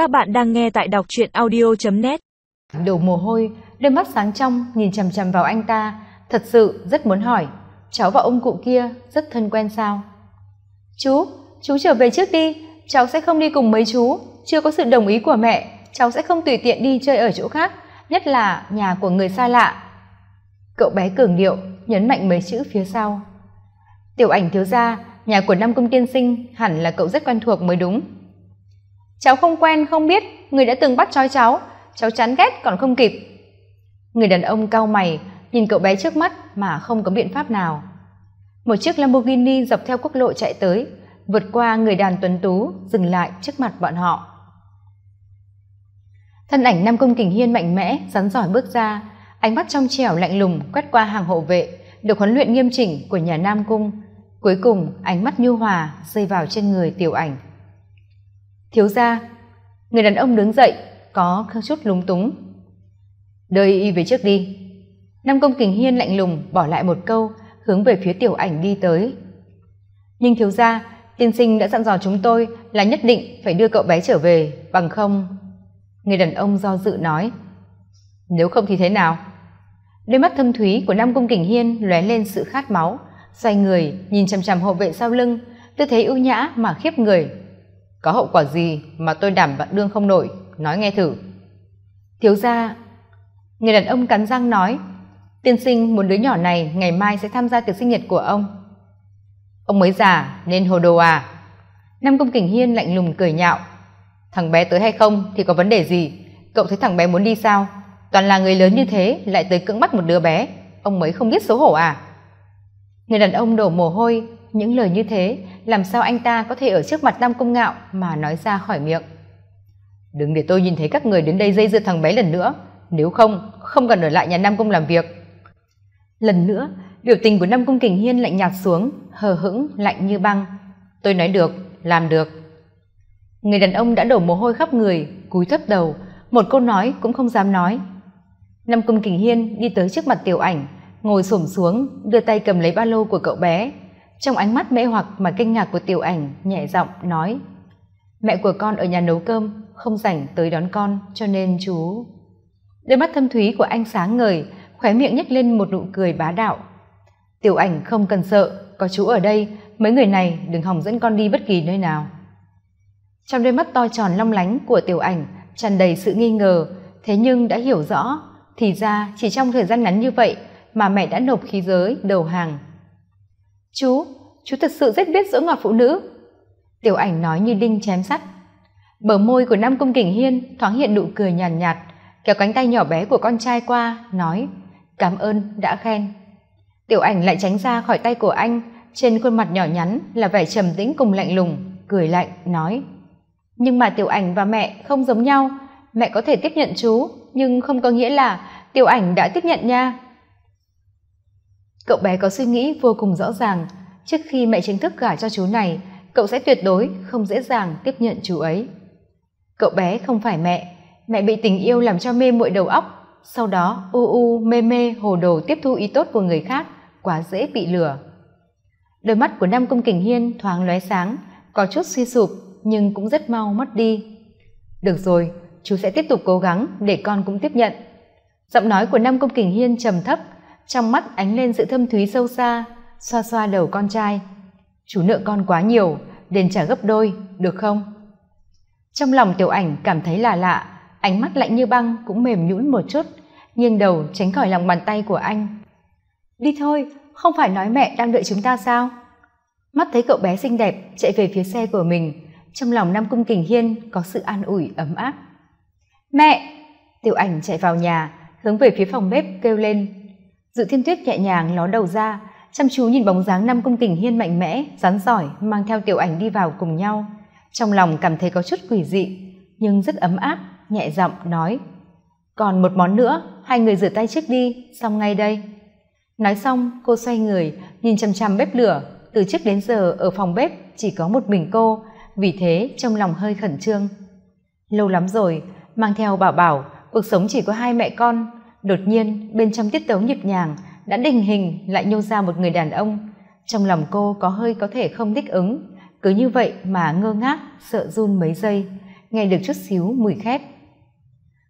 Các bạn đang nghe tại đọc truyện audio.net Đổ mồ hôi, đôi mắt sáng trong nhìn chằm chằm vào anh ta, thật sự rất muốn hỏi, cháu và ông cụ kia rất thân quen sao? Chú, chú trở về trước đi, cháu sẽ không đi cùng mấy chú, chưa có sự đồng ý của mẹ, cháu sẽ không tùy tiện đi chơi ở chỗ khác, nhất là nhà của người xa lạ. Cậu bé cường điệu, nhấn mạnh mấy chữ phía sau. Tiểu ảnh thiếu gia, nhà của năm Công Tiên Sinh hẳn là cậu rất quen thuộc mới đúng cháu không quen, không biết, người đã từng bắt trói cháu cháu chán ghét còn không kịp. Người đàn ông cau mày, nhìn cậu bé trước mắt mà không có biện pháp nào. Một chiếc lamborghini dọc theo quốc lộ chạy tới, vượt qua người đàn tuấn tú, dừng lại trước mặt bọn họ. Thân ảnh nam công kình hiên mạnh mẽ, rắn giỏi bước ra, ánh mắt trong trẻo lạnh lùng quét qua hàng hộ vệ, được huấn luyện nghiêm chỉnh của nhà nam cung. Cuối cùng, ánh mắt nhu hòa rơi vào trên người tiểu ảnh thiếu gia, người đàn ông đứng dậy có chút lúng túng. Đưa y về trước đi. Nam công kình hiên lạnh lùng bỏ lại một câu, hướng về phía tiểu ảnh đi tới. Nhưng thiếu gia, tiên sinh đã dặn dò chúng tôi là nhất định phải đưa cậu bé trở về, bằng không? Người đàn ông do dự nói. Nếu không thì thế nào? Đôi mắt thâm thúy của nam công kình hiên lóe lên sự khát máu, xoay người nhìn chằm chằm hộ vệ sau lưng, tư thế ưu nhã mà khiếp người có hậu quả gì mà tôi đảm bạn đương không nổi? Nói nghe thử. Thiếu gia, người đàn ông cắn răng nói, tiên sinh muốn đứa nhỏ này ngày mai sẽ tham gia tiệc sinh nhật của ông. Ông mới già, nên hồ đồ à. Nam công kình hiên lạnh lùng cười nhạo, thằng bé tới hay không thì có vấn đề gì? Cậu thấy thằng bé muốn đi sao? Toàn là người lớn như thế lại tới cưỡng bắt một đứa bé, ông mới không biết xấu hổ à. Người đàn ông đổ mồ hôi những lời như thế, làm sao anh ta có thể ở trước mặt nam công ngạo mà nói ra khỏi miệng? Đừng để tôi nhìn thấy các người đến đây dây dưa thằng bé lần nữa. Nếu không không cần ở lại nhà nam công làm việc. Lần nữa, biểu tình của nam công kình hiên lạnh nhạt xuống, hờ hững, lạnh như băng. Tôi nói được, làm được. Người đàn ông đã đổ mồ hôi khắp người, cúi thấp đầu. Một câu nói cũng không dám nói. Nam công kình hiên đi tới trước mặt tiểu ảnh, ngồi xổm xuống, đưa tay cầm lấy ba lô của cậu bé trong ánh mắt mê hoặc mà kinh ngạc của tiểu ảnh, nhẹ giọng nói, mẹ của con ở nhà nấu cơm, không rảnh tới đón con, cho nên chú. Đôi mắt thâm thúy của anh sáng ngời, khóe miệng nhếch lên một nụ cười bá đạo. Tiểu ảnh không cần sợ, có chú ở đây, mấy người này đừng hòng dẫn con đi bất kỳ nơi nào. Trong đôi mắt to tròn long lánh của tiểu ảnh, tràn đầy sự nghi ngờ, thế nhưng đã hiểu rõ, thì ra chỉ trong thời gian ngắn như vậy mà mẹ đã nộp khí giới đầu hàng chú chú thật sự rất biết dỗ ngọt phụ nữ. Tiểu ảnh nói như đinh chém sắt. Bờ môi của nam cung kình hiên thoáng hiện nụ cười nhàn nhạt, nhạt kéo cánh tay nhỏ bé của con trai qua nói cảm ơn đã khen. Tiểu ảnh lại tránh ra khỏi tay của anh trên khuôn mặt nhỏ nhắn là vẻ trầm tĩnh cùng lạnh lùng cười lạnh nói nhưng mà tiểu ảnh và mẹ không giống nhau mẹ có thể tiếp nhận chú nhưng không có nghĩa là tiểu ảnh đã tiếp nhận nha cậu bé có suy nghĩ vô cùng rõ ràng. Trước khi mẹ chính thức gả cho chú này, cậu sẽ tuyệt đối không dễ dàng tiếp nhận chú ấy. Cậu bé không phải mẹ. Mẹ bị tình yêu làm cho mê muội đầu óc, sau đó u u, mê mê, hồ đồ tiếp thu ý tốt của người khác, quá dễ bị lừa. Đôi mắt của nam công kình hiên thoáng lóe sáng, có chút suy sụp, nhưng cũng rất mau mất đi. Được rồi, chú sẽ tiếp tục cố gắng để con cũng tiếp nhận. Giọng nói của nam công kình hiên trầm thấp trong mắt ánh lên sự thâm thúy sâu xa, xoa xoa đầu con trai. Chú nợ con quá nhiều, đền trả gấp đôi, được không? Trong lòng tiểu ảnh cảm thấy là lạ, ánh mắt lạnh như băng cũng mềm nhũn một chút, nghiêng đầu tránh khỏi lòng bàn tay của anh. Đi thôi, không phải nói mẹ đang đợi chúng ta sao? Mắt thấy cậu bé xinh đẹp chạy về phía xe của mình, trong lòng nam cung kình hiên có sự an ủi ấm áp. Mẹ! Tiểu ảnh chạy vào nhà, hướng về phía phòng bếp kêu lên dự thiên tuyết nhẹ nhàng ló đầu ra, chăm chú nhìn bóng dáng năm công tình hiên mạnh mẽ, rắn giỏi, mang theo tiểu ảnh đi vào cùng nhau. Trong lòng cảm thấy có chút quỷ dị, nhưng rất ấm áp, nhẹ giọng nói, còn một món nữa, hai người rửa tay trước đi, xong ngay đây. Nói xong, cô xoay người, nhìn chằm chằm bếp lửa. Từ trước đến giờ, ở phòng bếp chỉ có một mình cô, vì thế trong lòng hơi khẩn trương. Lâu lắm rồi, mang theo bảo bảo, cuộc sống chỉ có hai mẹ con đột nhiên, bên trong tiết tấu nhịp nhàng đã định hình lại nhô ra một người đàn ông. Trong lòng cô có hơi có thể không thích ứng. Cứ như vậy mà ngơ ngác, sợ run mấy giây. Nghe được chút xíu mùi khét.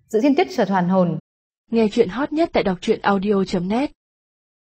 Giữ thiên tuyết chợt hoàn hồn. Nghe chuyện hot nhất tại đọc truyện audio net.